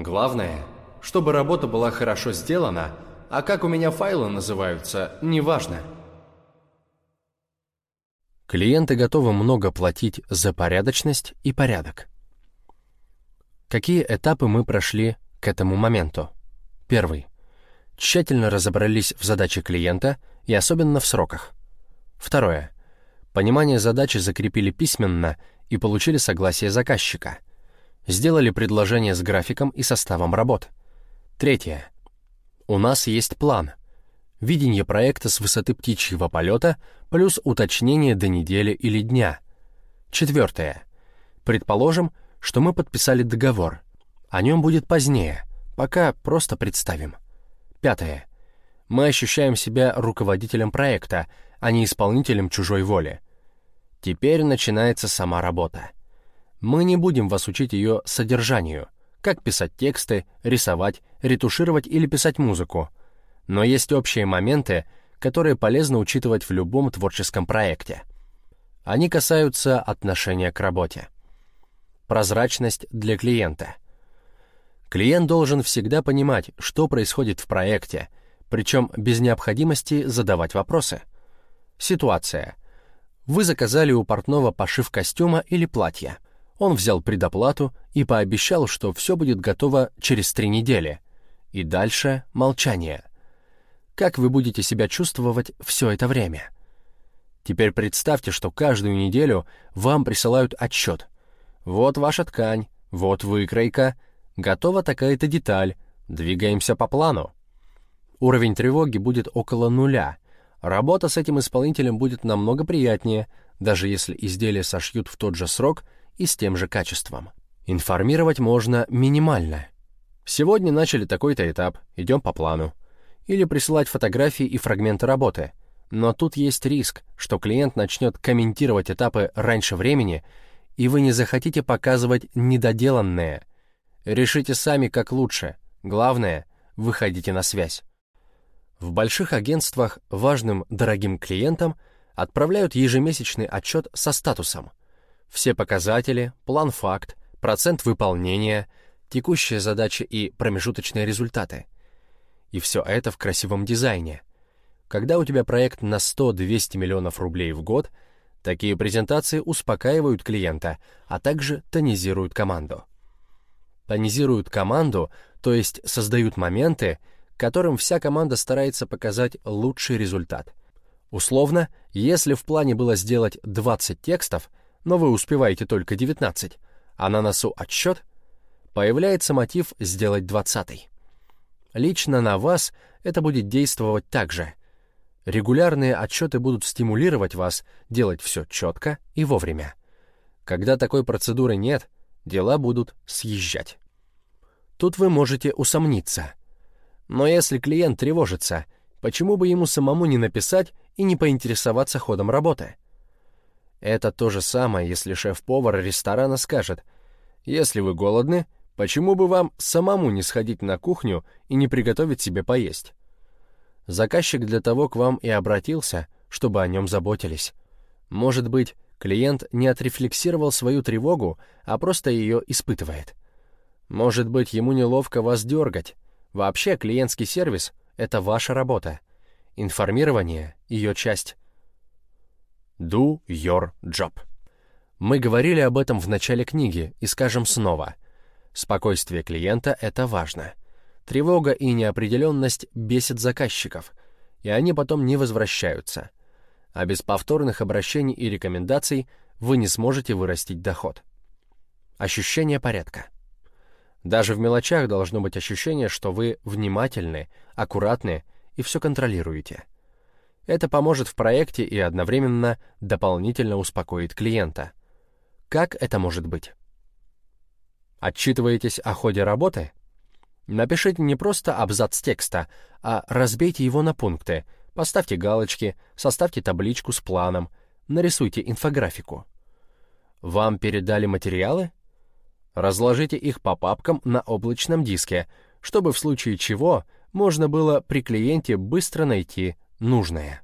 Главное, чтобы работа была хорошо сделана, а как у меня файлы называются, неважно. Клиенты готовы много платить за порядочность и порядок. Какие этапы мы прошли к этому моменту? Первый. Тщательно разобрались в задаче клиента и особенно в сроках. Второе. Понимание задачи закрепили письменно и получили согласие заказчика. Сделали предложение с графиком и составом работ. Третье. У нас есть план. Видение проекта с высоты птичьего полета плюс уточнение до недели или дня. Четвертое. Предположим, что мы подписали договор. О нем будет позднее, пока просто представим. Пятое. Мы ощущаем себя руководителем проекта, а не исполнителем чужой воли. Теперь начинается сама работа. Мы не будем вас учить ее содержанию, как писать тексты, рисовать, ретушировать или писать музыку. Но есть общие моменты, которые полезно учитывать в любом творческом проекте. Они касаются отношения к работе. Прозрачность для клиента. Клиент должен всегда понимать, что происходит в проекте, причем без необходимости задавать вопросы. Ситуация. Вы заказали у портного пошив костюма или платья. Он взял предоплату и пообещал, что все будет готово через три недели. И дальше молчание. Как вы будете себя чувствовать все это время? Теперь представьте, что каждую неделю вам присылают отчет – вот ваша ткань, вот выкройка, готова такая-то деталь, двигаемся по плану. Уровень тревоги будет около нуля. Работа с этим исполнителем будет намного приятнее, даже если изделие сошьют в тот же срок и с тем же качеством. Информировать можно минимально. Сегодня начали такой-то этап, идем по плану. Или присылать фотографии и фрагменты работы. Но тут есть риск, что клиент начнет комментировать этапы раньше времени и вы не захотите показывать недоделанное. Решите сами, как лучше. Главное, выходите на связь. В больших агентствах важным дорогим клиентам отправляют ежемесячный отчет со статусом. Все показатели, план-факт, процент выполнения, текущие задачи и промежуточные результаты. И все это в красивом дизайне. Когда у тебя проект на 100-200 миллионов рублей в год – Такие презентации успокаивают клиента, а также тонизируют команду. Тонизируют команду, то есть создают моменты, которым вся команда старается показать лучший результат. Условно, если в плане было сделать 20 текстов, но вы успеваете только 19, а на носу отсчет, появляется мотив сделать 20. Лично на вас это будет действовать так же – Регулярные отчеты будут стимулировать вас делать все четко и вовремя. Когда такой процедуры нет, дела будут съезжать. Тут вы можете усомниться. Но если клиент тревожится, почему бы ему самому не написать и не поинтересоваться ходом работы? Это то же самое, если шеф-повар ресторана скажет, «Если вы голодны, почему бы вам самому не сходить на кухню и не приготовить себе поесть?» Заказчик для того к вам и обратился, чтобы о нем заботились. Может быть, клиент не отрефлексировал свою тревогу, а просто ее испытывает. Может быть, ему неловко вас дергать. Вообще, клиентский сервис — это ваша работа. Информирование — ее часть. Do your job. Мы говорили об этом в начале книги и скажем снова. Спокойствие клиента — это важно. Тревога и неопределенность бесит заказчиков, и они потом не возвращаются. А без повторных обращений и рекомендаций вы не сможете вырастить доход. Ощущение порядка. Даже в мелочах должно быть ощущение, что вы внимательны, аккуратны и все контролируете. Это поможет в проекте и одновременно дополнительно успокоит клиента. Как это может быть? Отчитываетесь о ходе работы? Напишите не просто абзац текста, а разбейте его на пункты, поставьте галочки, составьте табличку с планом, нарисуйте инфографику. Вам передали материалы? Разложите их по папкам на облачном диске, чтобы в случае чего можно было при клиенте быстро найти нужное.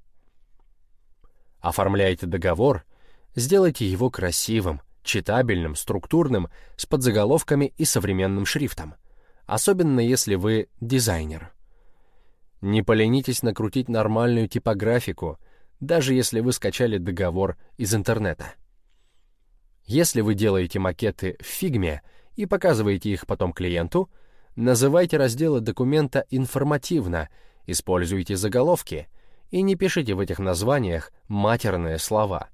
Оформляйте договор, сделайте его красивым, читабельным, структурным, с подзаголовками и современным шрифтом – особенно если вы дизайнер. Не поленитесь накрутить нормальную типографику, даже если вы скачали договор из интернета. Если вы делаете макеты в фигме и показываете их потом клиенту, называйте разделы документа информативно, используйте заголовки и не пишите в этих названиях матерные слова.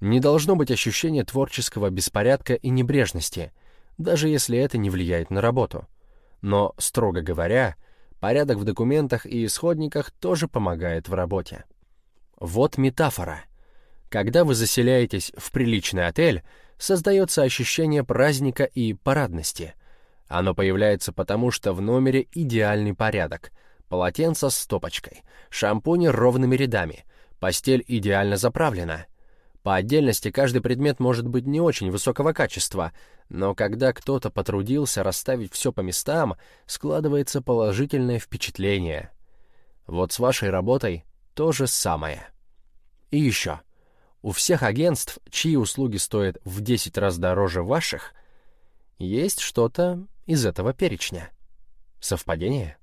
Не должно быть ощущения творческого беспорядка и небрежности, даже если это не влияет на работу. Но, строго говоря, порядок в документах и исходниках тоже помогает в работе. Вот метафора. Когда вы заселяетесь в приличный отель, создается ощущение праздника и парадности. Оно появляется потому, что в номере идеальный порядок. Полотенце с стопочкой, шампуни ровными рядами, постель идеально заправлена — по отдельности каждый предмет может быть не очень высокого качества, но когда кто-то потрудился расставить все по местам, складывается положительное впечатление. Вот с вашей работой то же самое. И еще. У всех агентств, чьи услуги стоят в 10 раз дороже ваших, есть что-то из этого перечня. Совпадение?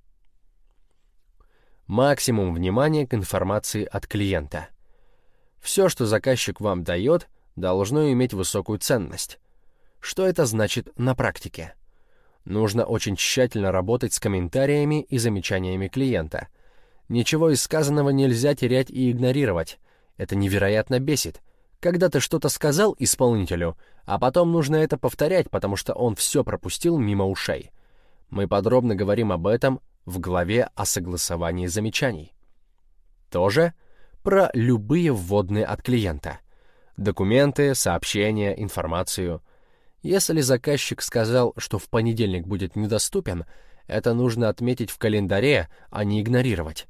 Максимум внимания к информации от клиента. Все, что заказчик вам дает, должно иметь высокую ценность. Что это значит на практике? Нужно очень тщательно работать с комментариями и замечаниями клиента. Ничего из сказанного нельзя терять и игнорировать. Это невероятно бесит. Когда ты что-то сказал исполнителю, а потом нужно это повторять, потому что он все пропустил мимо ушей. Мы подробно говорим об этом в главе о согласовании замечаний. Тоже про любые вводные от клиента. Документы, сообщения, информацию. Если заказчик сказал, что в понедельник будет недоступен, это нужно отметить в календаре, а не игнорировать.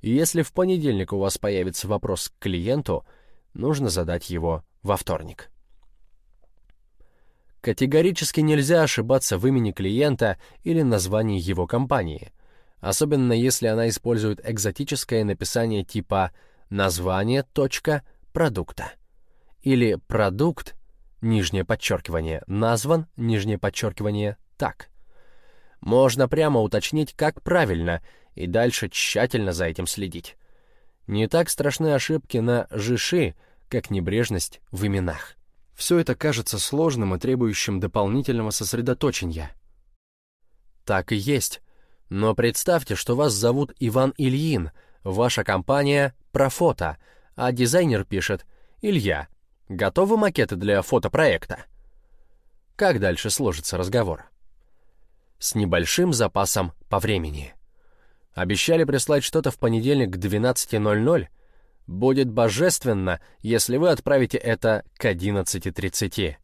Если в понедельник у вас появится вопрос к клиенту, нужно задать его во вторник. Категорически нельзя ошибаться в имени клиента или названии его компании, особенно если она использует экзотическое написание типа название продукта. Или продукт, нижнее подчеркивание, назван, нижнее подчеркивание, так. Можно прямо уточнить, как правильно, и дальше тщательно за этим следить. Не так страшны ошибки на «жиши», как небрежность в именах. Все это кажется сложным и требующим дополнительного сосредоточения. Так и есть. Но представьте, что вас зовут Иван Ильин, ваша компания про фото, а дизайнер пишет «Илья, готовы макеты для фотопроекта?» Как дальше сложится разговор? С небольшим запасом по времени. Обещали прислать что-то в понедельник к 12.00? Будет божественно, если вы отправите это к 11.30.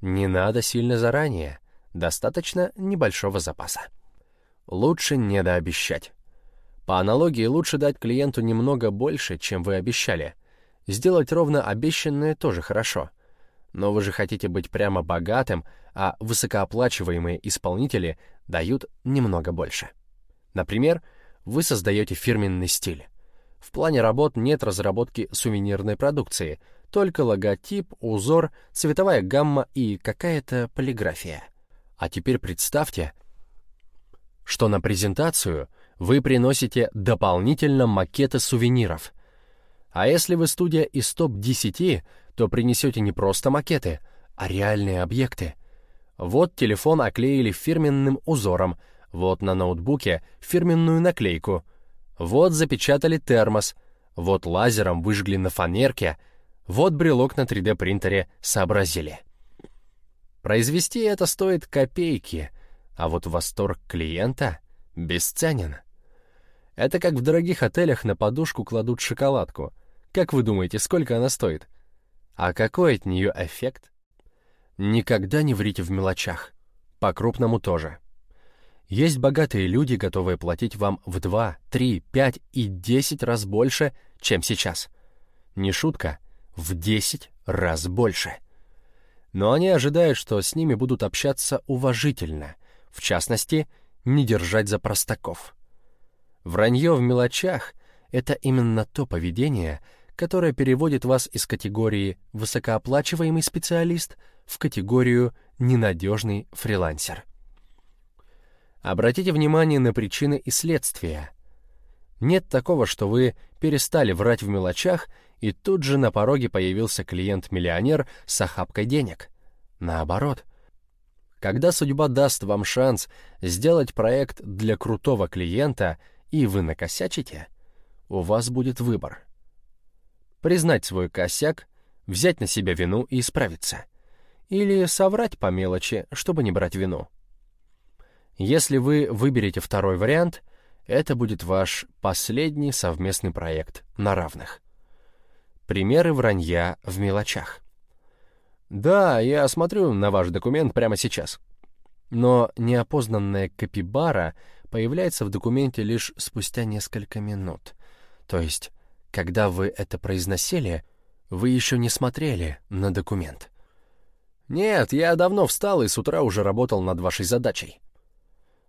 Не надо сильно заранее, достаточно небольшого запаса. Лучше не дообещать. По аналогии, лучше дать клиенту немного больше, чем вы обещали. Сделать ровно обещанное тоже хорошо. Но вы же хотите быть прямо богатым, а высокооплачиваемые исполнители дают немного больше. Например, вы создаете фирменный стиль. В плане работ нет разработки сувенирной продукции, только логотип, узор, цветовая гамма и какая-то полиграфия. А теперь представьте, что на презентацию — вы приносите дополнительно макеты сувениров. А если вы студия из топ-10, то принесете не просто макеты, а реальные объекты. Вот телефон оклеили фирменным узором, вот на ноутбуке фирменную наклейку, вот запечатали термос, вот лазером выжгли на фанерке, вот брелок на 3D-принтере сообразили. Произвести это стоит копейки, а вот восторг клиента бесценен. Это как в дорогих отелях на подушку кладут шоколадку. Как вы думаете, сколько она стоит? А какой от нее эффект? Никогда не врите в мелочах. По-крупному тоже. Есть богатые люди, готовые платить вам в 2, 3, 5 и 10 раз больше, чем сейчас. Не шутка, в 10 раз больше. Но они ожидают, что с ними будут общаться уважительно, в частности, не держать за простаков. Вранье в мелочах — это именно то поведение, которое переводит вас из категории «высокооплачиваемый специалист» в категорию «ненадежный фрилансер». Обратите внимание на причины и следствия. Нет такого, что вы перестали врать в мелочах, и тут же на пороге появился клиент-миллионер с охапкой денег. Наоборот. Когда судьба даст вам шанс сделать проект для крутого клиента, и вы накосячите, у вас будет выбор. Признать свой косяк, взять на себя вину и исправиться. Или соврать по мелочи, чтобы не брать вину. Если вы выберете второй вариант, это будет ваш последний совместный проект на равных. Примеры вранья в мелочах. Да, я смотрю на ваш документ прямо сейчас. Но неопознанная капибара появляется в документе лишь спустя несколько минут. То есть, когда вы это произносили, вы еще не смотрели на документ. Нет, я давно встал и с утра уже работал над вашей задачей.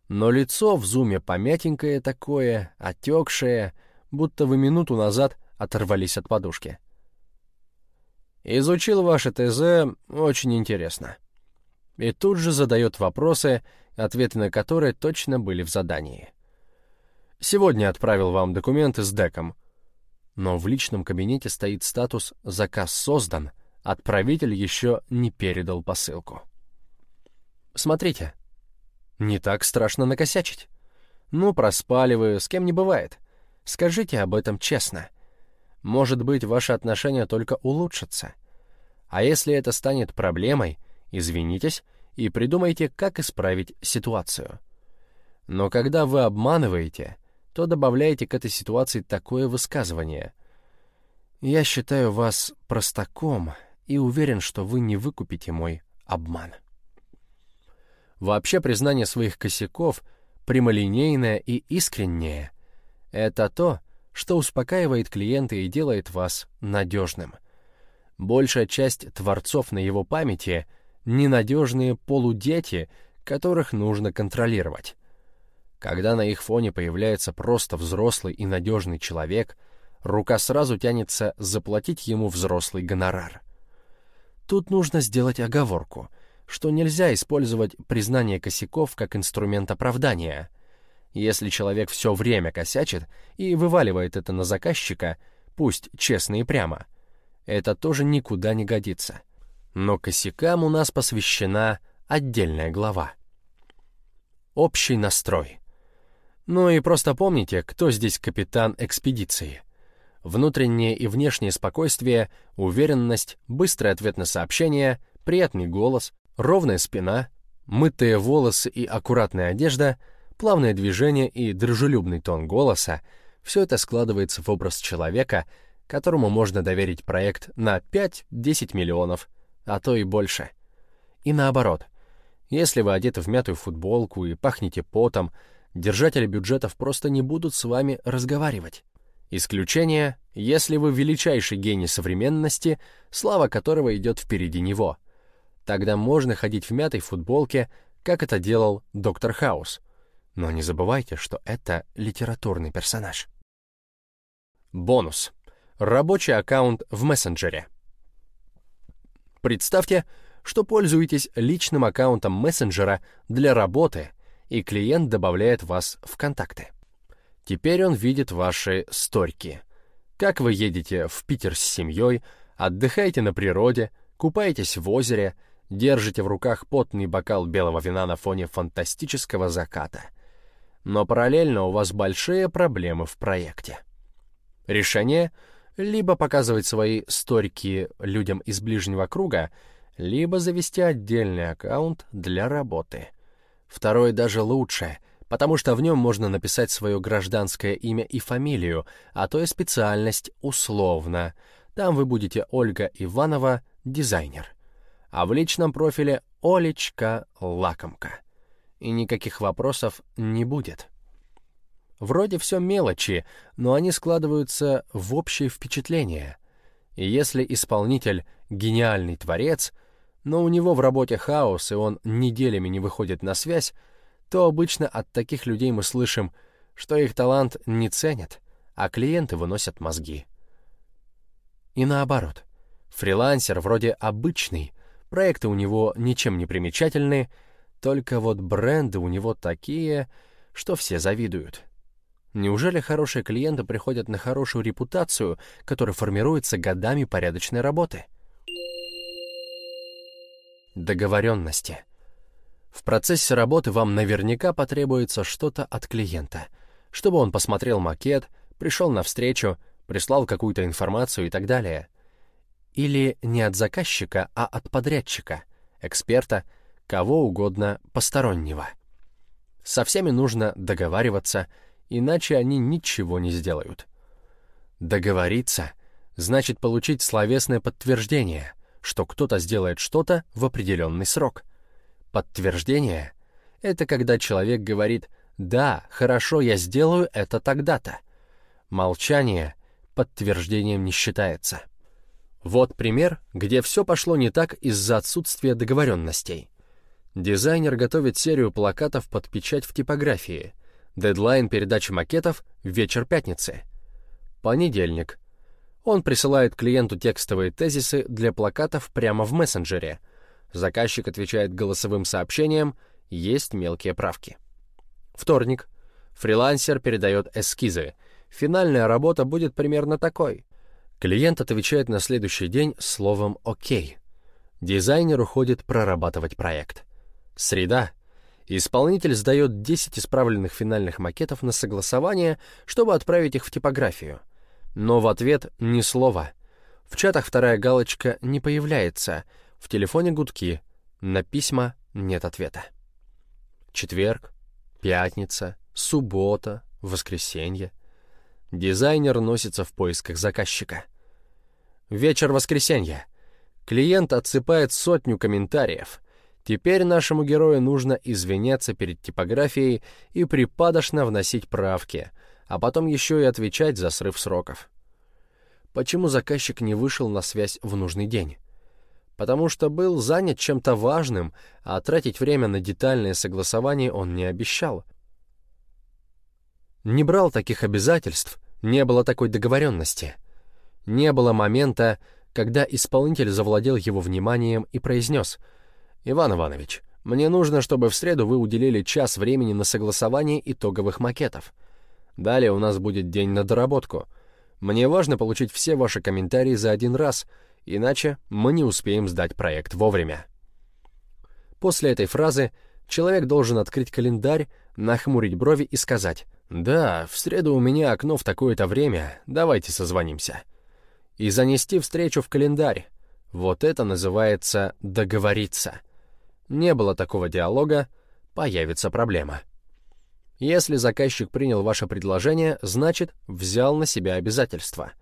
Но лицо в зуме помятенькое такое, отекшее, будто вы минуту назад оторвались от подушки. Изучил ваше ТЗ, очень интересно. И тут же задает вопросы, ответы на которые точно были в задании. Сегодня отправил вам документы с деком. Но в личном кабинете стоит статус «Заказ создан», отправитель еще не передал посылку. Смотрите, не так страшно накосячить. Ну, проспали вы, с кем не бывает. Скажите об этом честно. Может быть, ваши отношения только улучшатся. А если это станет проблемой, извинитесь и придумайте, как исправить ситуацию. Но когда вы обманываете, то добавляете к этой ситуации такое высказывание. «Я считаю вас простаком и уверен, что вы не выкупите мой обман». Вообще признание своих косяков, прямолинейное и искреннее — это то, что успокаивает клиента и делает вас надежным. Большая часть творцов на его памяти — ненадежные полудети, которых нужно контролировать. Когда на их фоне появляется просто взрослый и надежный человек, рука сразу тянется заплатить ему взрослый гонорар. Тут нужно сделать оговорку, что нельзя использовать признание косяков как инструмент оправдания — если человек все время косячит и вываливает это на заказчика, пусть честно и прямо, это тоже никуда не годится. Но косякам у нас посвящена отдельная глава. Общий настрой. Ну и просто помните, кто здесь капитан экспедиции. Внутреннее и внешнее спокойствие, уверенность, быстрый ответ на сообщение, приятный голос, ровная спина, мытые волосы и аккуратная одежда — плавное движение и дружелюбный тон голоса — все это складывается в образ человека, которому можно доверить проект на 5-10 миллионов, а то и больше. И наоборот, если вы одеты в мятую футболку и пахнете потом, держатели бюджетов просто не будут с вами разговаривать. Исключение, если вы величайший гений современности, слава которого идет впереди него. Тогда можно ходить в мятой футболке, как это делал доктор Хаус — но не забывайте, что это литературный персонаж. Бонус. Рабочий аккаунт в мессенджере. Представьте, что пользуетесь личным аккаунтом мессенджера для работы, и клиент добавляет вас в контакты. Теперь он видит ваши сторики. Как вы едете в Питер с семьей, отдыхаете на природе, купаетесь в озере, держите в руках потный бокал белого вина на фоне фантастического заката — но параллельно у вас большие проблемы в проекте. Решение — либо показывать свои сторики людям из ближнего круга, либо завести отдельный аккаунт для работы. Второе даже лучше, потому что в нем можно написать свое гражданское имя и фамилию, а то и специальность условно. Там вы будете Ольга Иванова, дизайнер. А в личном профиле Олечка Лакомка и никаких вопросов не будет. Вроде все мелочи, но они складываются в общее впечатление. И если исполнитель — гениальный творец, но у него в работе хаос, и он неделями не выходит на связь, то обычно от таких людей мы слышим, что их талант не ценят, а клиенты выносят мозги. И наоборот. Фрилансер вроде обычный, проекты у него ничем не примечательные, Только вот бренды у него такие, что все завидуют. Неужели хорошие клиенты приходят на хорошую репутацию, которая формируется годами порядочной работы? Договоренности. В процессе работы вам наверняка потребуется что-то от клиента, чтобы он посмотрел макет, пришел на встречу, прислал какую-то информацию и так далее. Или не от заказчика, а от подрядчика, эксперта, кого угодно постороннего. Со всеми нужно договариваться, иначе они ничего не сделают. Договориться значит получить словесное подтверждение, что кто-то сделает что-то в определенный срок — Подтверждение — это когда человек говорит «да, хорошо, я сделаю это тогда-то». Молчание подтверждением не считается. Вот пример, где все пошло не так из-за отсутствия договоренностей. Дизайнер готовит серию плакатов под печать в типографии. Дедлайн передачи макетов — вечер пятницы. Понедельник. Он присылает клиенту текстовые тезисы для плакатов прямо в мессенджере — Заказчик отвечает голосовым сообщением, есть мелкие правки. Вторник. Фрилансер передает эскизы. Финальная работа будет примерно такой. Клиент отвечает на следующий день словом «Окей». Дизайнер уходит прорабатывать проект. Среда. Исполнитель сдает 10 исправленных финальных макетов на согласование, чтобы отправить их в типографию. Но в ответ ни слова. В чатах вторая галочка не появляется — в телефоне гудки, на письма нет ответа. Четверг, пятница, суббота, воскресенье. Дизайнер носится в поисках заказчика. Вечер воскресенья. Клиент отсыпает сотню комментариев. Теперь нашему герою нужно извиняться перед типографией и припадочно вносить правки, а потом еще и отвечать за срыв сроков. Почему заказчик не вышел на связь в нужный день? потому что был занят чем-то важным, а тратить время на детальное согласование он не обещал. Не брал таких обязательств, не было такой договоренности. Не было момента, когда исполнитель завладел его вниманием и произнес «Иван Иванович, мне нужно, чтобы в среду вы уделили час времени на согласование итоговых макетов. Далее у нас будет день на доработку. Мне важно получить все ваши комментарии за один раз — иначе мы не успеем сдать проект вовремя. После этой фразы человек должен открыть календарь, нахмурить брови и сказать «Да, в среду у меня окно в такое-то время, давайте созвонимся». И занести встречу в календарь. Вот это называется «договориться». Не было такого диалога, появится проблема. Если заказчик принял ваше предложение, значит, взял на себя обязательства.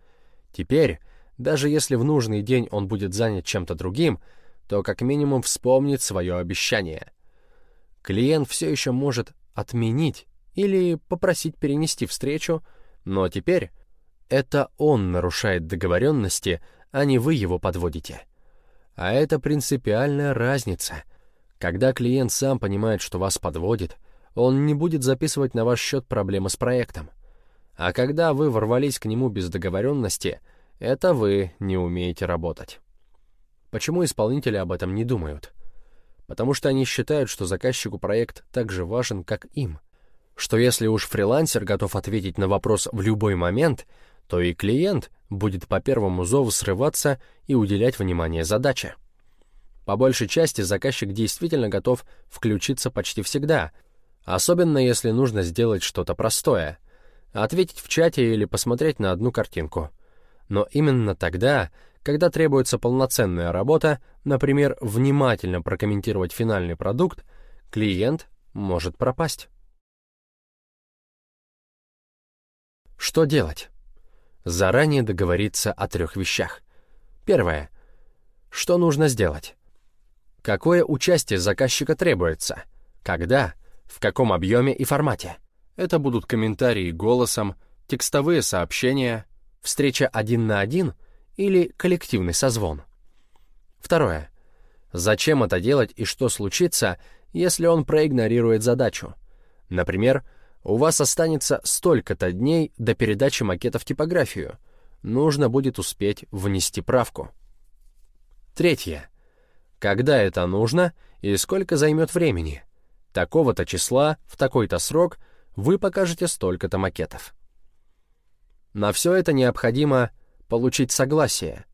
Теперь даже если в нужный день он будет занят чем-то другим, то как минимум вспомнит свое обещание. Клиент все еще может отменить или попросить перенести встречу, но теперь это он нарушает договоренности, а не вы его подводите. А это принципиальная разница. Когда клиент сам понимает, что вас подводит, он не будет записывать на ваш счет проблемы с проектом. А когда вы ворвались к нему без договоренности — это вы не умеете работать. Почему исполнители об этом не думают? Потому что они считают, что заказчику проект так же важен, как им. Что если уж фрилансер готов ответить на вопрос в любой момент, то и клиент будет по первому зову срываться и уделять внимание задаче. По большей части заказчик действительно готов включиться почти всегда, особенно если нужно сделать что-то простое, ответить в чате или посмотреть на одну картинку — но именно тогда, когда требуется полноценная работа, например, внимательно прокомментировать финальный продукт, клиент может пропасть. Что делать? Заранее договориться о трех вещах. Первое. Что нужно сделать? Какое участие заказчика требуется? Когда? В каком объеме и формате? Это будут комментарии голосом, текстовые сообщения, Встреча один на один или коллективный созвон? Второе. Зачем это делать и что случится, если он проигнорирует задачу? Например, у вас останется столько-то дней до передачи макета в типографию. Нужно будет успеть внести правку. Третье. Когда это нужно и сколько займет времени? Такого-то числа, в такой-то срок вы покажете столько-то макетов. На все это необходимо получить согласие.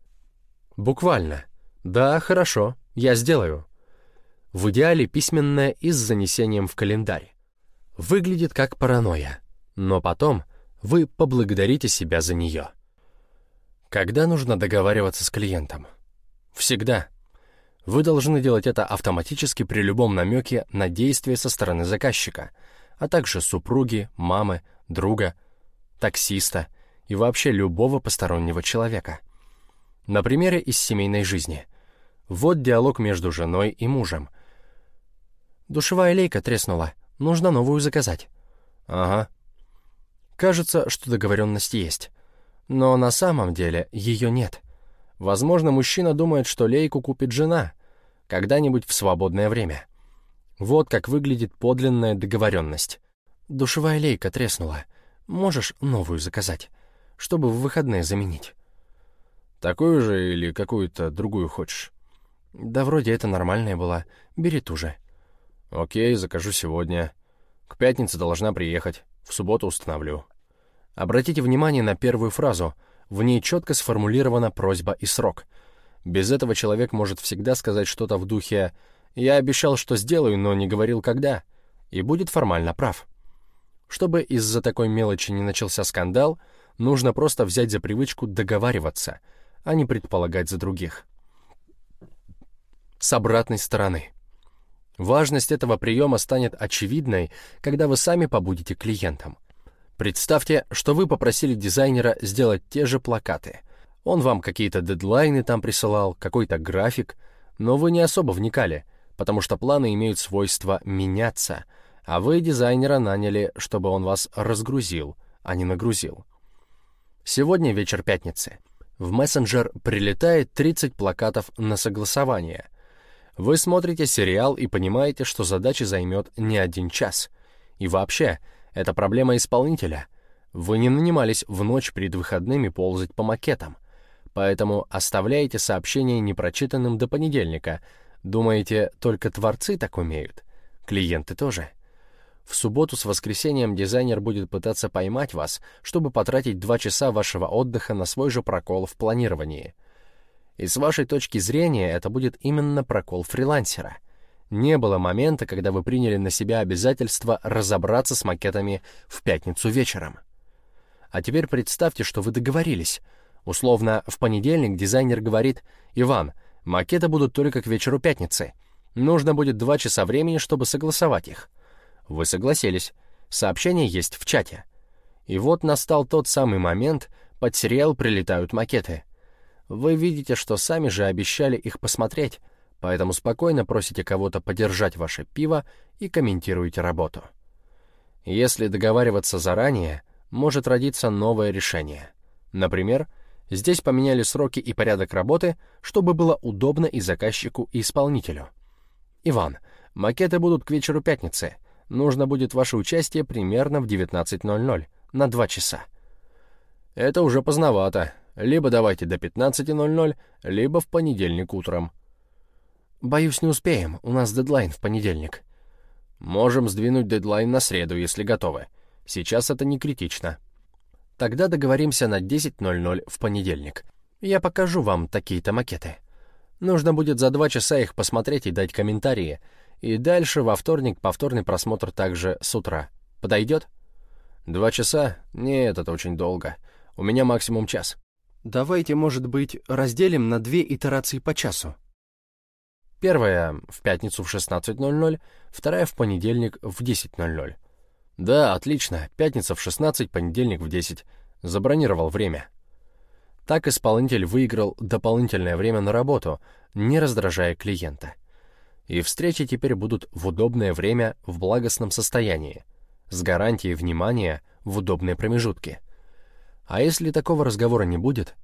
Буквально. Да, хорошо, я сделаю. В идеале письменное и с занесением в календарь. Выглядит как паранойя, но потом вы поблагодарите себя за нее. Когда нужно договариваться с клиентом? Всегда. Вы должны делать это автоматически при любом намеке на действие со стороны заказчика, а также супруги, мамы, друга, таксиста и вообще любого постороннего человека. На примере из семейной жизни. Вот диалог между женой и мужем. «Душевая лейка треснула. Нужно новую заказать». «Ага». Кажется, что договоренность есть. Но на самом деле ее нет. Возможно, мужчина думает, что лейку купит жена. Когда-нибудь в свободное время. Вот как выглядит подлинная договоренность. «Душевая лейка треснула. Можешь новую заказать?» чтобы в выходные заменить. Такую же или какую-то другую хочешь? Да вроде это нормальная была. Бери ту же. Окей, закажу сегодня. К пятнице должна приехать. В субботу установлю. Обратите внимание на первую фразу. В ней четко сформулирована просьба и срок. Без этого человек может всегда сказать что-то в духе «Я обещал, что сделаю, но не говорил, когда», и будет формально прав. Чтобы из-за такой мелочи не начался скандал — Нужно просто взять за привычку договариваться, а не предполагать за других. С обратной стороны. Важность этого приема станет очевидной, когда вы сами побудете клиентом. Представьте, что вы попросили дизайнера сделать те же плакаты. Он вам какие-то дедлайны там присылал, какой-то график, но вы не особо вникали, потому что планы имеют свойство меняться, а вы дизайнера наняли, чтобы он вас разгрузил, а не нагрузил. Сегодня вечер пятницы. В мессенджер прилетает 30 плакатов на согласование. Вы смотрите сериал и понимаете, что задача займет не один час. И вообще, это проблема исполнителя. Вы не нанимались в ночь перед выходными ползать по макетам. Поэтому оставляете сообщение непрочитанным до понедельника. Думаете, только творцы так умеют? Клиенты тоже. В субботу с воскресеньем дизайнер будет пытаться поймать вас, чтобы потратить два часа вашего отдыха на свой же прокол в планировании. И с вашей точки зрения это будет именно прокол фрилансера. Не было момента, когда вы приняли на себя обязательство разобраться с макетами в пятницу вечером. А теперь представьте, что вы договорились. Условно, в понедельник дизайнер говорит «Иван, макеты будут только к вечеру пятницы. Нужно будет два часа времени, чтобы согласовать их». Вы согласились. Сообщение есть в чате. И вот настал тот самый момент, под сериал прилетают макеты. Вы видите, что сами же обещали их посмотреть, поэтому спокойно просите кого-то подержать ваше пиво и комментируете работу. Если договариваться заранее, может родиться новое решение. Например, здесь поменяли сроки и порядок работы, чтобы было удобно и заказчику, и исполнителю. Иван, макеты будут к вечеру пятницы — нужно будет ваше участие примерно в 19.00, на 2 часа. Это уже поздновато. Либо давайте до 15.00, либо в понедельник утром. Боюсь, не успеем, у нас дедлайн в понедельник. Можем сдвинуть дедлайн на среду, если готовы. Сейчас это не критично. Тогда договоримся на 10.00 в понедельник. Я покажу вам такие-то макеты. Нужно будет за два часа их посмотреть и дать комментарии — и дальше во вторник повторный просмотр также с утра. Подойдет? Два часа? Нет, это очень долго. У меня максимум час. Давайте, может быть, разделим на две итерации по часу. Первая в пятницу в 16.00, вторая в понедельник в 10.00. Да, отлично. Пятница в 16, понедельник в 10. Забронировал время. Так исполнитель выиграл дополнительное время на работу, не раздражая клиента и встречи теперь будут в удобное время в благостном состоянии, с гарантией внимания в удобные промежутки. А если такого разговора не будет,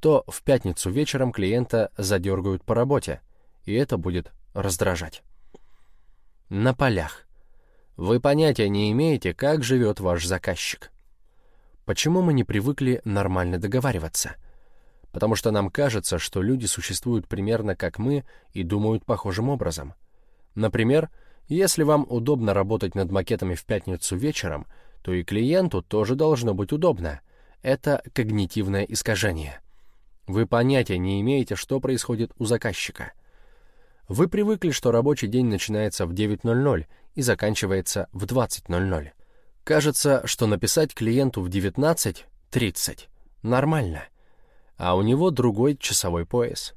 то в пятницу вечером клиента задергают по работе, и это будет раздражать. На полях. Вы понятия не имеете, как живет ваш заказчик. Почему мы не привыкли нормально договариваться? потому что нам кажется, что люди существуют примерно как мы и думают похожим образом. Например, Если вам удобно работать над макетами в пятницу вечером, то и клиенту тоже должно быть удобно. Это когнитивное искажение. Вы понятия не имеете, что происходит у заказчика. Вы привыкли, что рабочий день начинается в 9.00 и заканчивается в 20.00. Кажется, что написать клиенту в 19.30 нормально, а у него другой часовой пояс.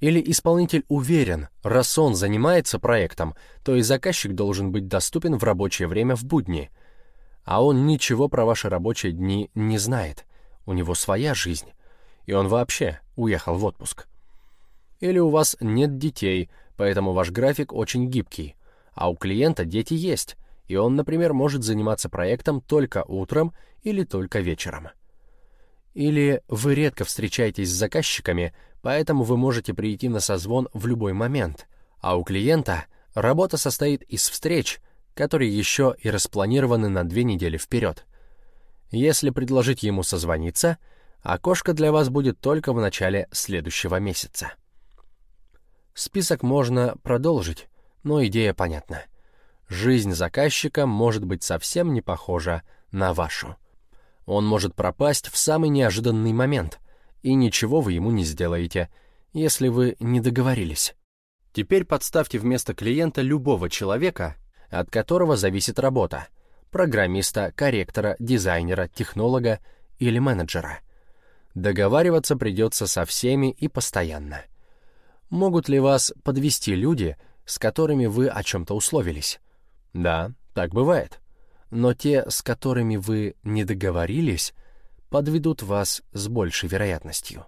Или исполнитель уверен, раз он занимается проектом, то и заказчик должен быть доступен в рабочее время в будни. А он ничего про ваши рабочие дни не знает. У него своя жизнь. И он вообще уехал в отпуск. Или у вас нет детей, поэтому ваш график очень гибкий, а у клиента дети есть, и он, например, может заниматься проектом только утром или только вечером. Или вы редко встречаетесь с заказчиками, поэтому вы можете прийти на созвон в любой момент, а у клиента работа состоит из встреч, которые еще и распланированы на две недели вперед. Если предложить ему созвониться, окошко для вас будет только в начале следующего месяца. Список можно продолжить, но идея понятна. Жизнь заказчика может быть совсем не похожа на вашу. Он может пропасть в самый неожиданный момент, и ничего вы ему не сделаете, если вы не договорились. Теперь подставьте вместо клиента любого человека, от которого зависит работа — программиста, корректора, дизайнера, технолога или менеджера. Договариваться придется со всеми и постоянно — Могут ли вас подвести люди, с которыми вы о чем-то условились? Да, так бывает. Но те, с которыми вы не договорились, подведут вас с большей вероятностью.